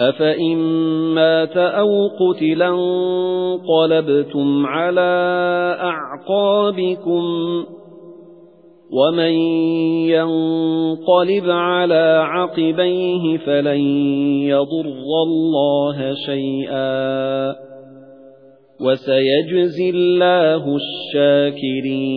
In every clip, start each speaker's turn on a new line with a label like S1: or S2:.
S1: أَفَإِن مَّاتَ أَوْ قُتِلَ انقَلَبْتُمْ عَلَى أَعْقَابِكُمْ وَمَن يَنقَلِبْ عَلَى عَقِبَيْهِ فَلَن يَضُرَّ اللَّهَ شَيْئًا وَسَيَجْزِي اللَّهُ الشَّاكِرِينَ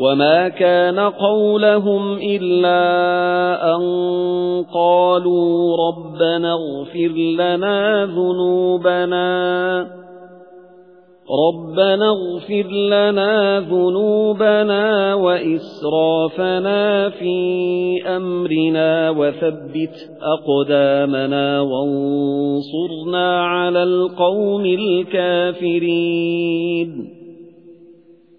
S1: وَمَا كَانَ قَوْلَهُمْ إِلَّا أَن قَالُوا رَبَّنَا اغْفِرْ لَنَا ذُنُوبَنَا رَبَّنَا اغْفِرْ لَنَا ذُنُوبَنَا وَإِسْرَافَنَا فِي أَمْرِنَا وَثَبِّتْ أَقْدَامَنَا وَانصُرْنَا عَلَى الْقَوْمِ الْكَافِرِينَ